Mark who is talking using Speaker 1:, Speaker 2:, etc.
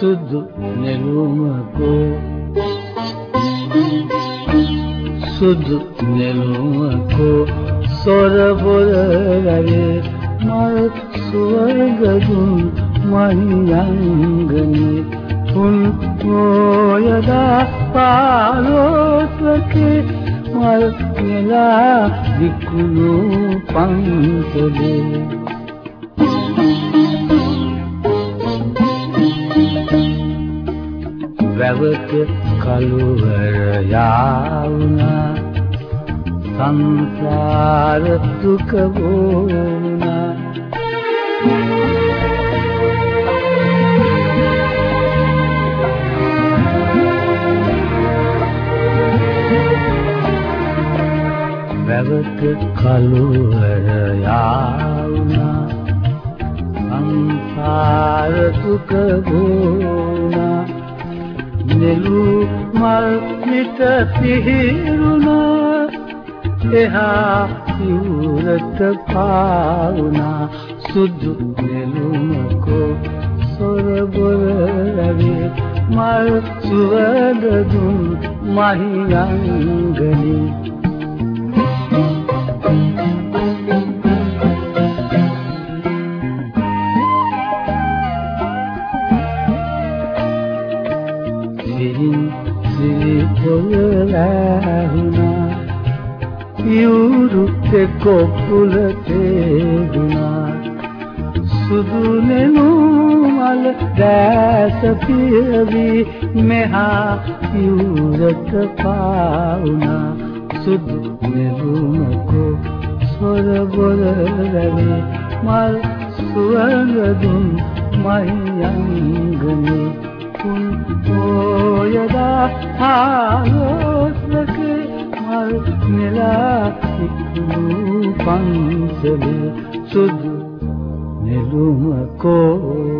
Speaker 1: සුදු නෙළුමකෝ. සුදු නෙළුමකෝ. සොර පොර රවේ මල් සුවඳුන් මන්යංගනේ තුන් මොයදා පාලෝත්වකේ මල් කියලා විකුණු පන්සලේ. වැවත කළුවර යාවුනා සංසාර දුක වුණා. වැවත කළුවර යාවුනා සංසාර දුක වුණා. නෙළු මල් මිට පිහිරුණා. එහා සිවුරට පාවුණා. සුදු නෙළුමකෝ සොර බොර රැවේ මල් සුවඳ දුන් මහියංගනී සිහින් සිහි පොළැහුණා යුරු කොපුල තේදුනා සුදු නෙළුමල් දැස පියවි මෙහා යුරට පාවුණා සුදු නෙළුමකෝ සොර බොර රැවේ මල් සුවඳ දුන් මහියංගනේ කුන් පොයදා ආලෝස්ලකේ මල් නෙලා ඉක්මු පන්සලේ සුදු නෙළුමකෝ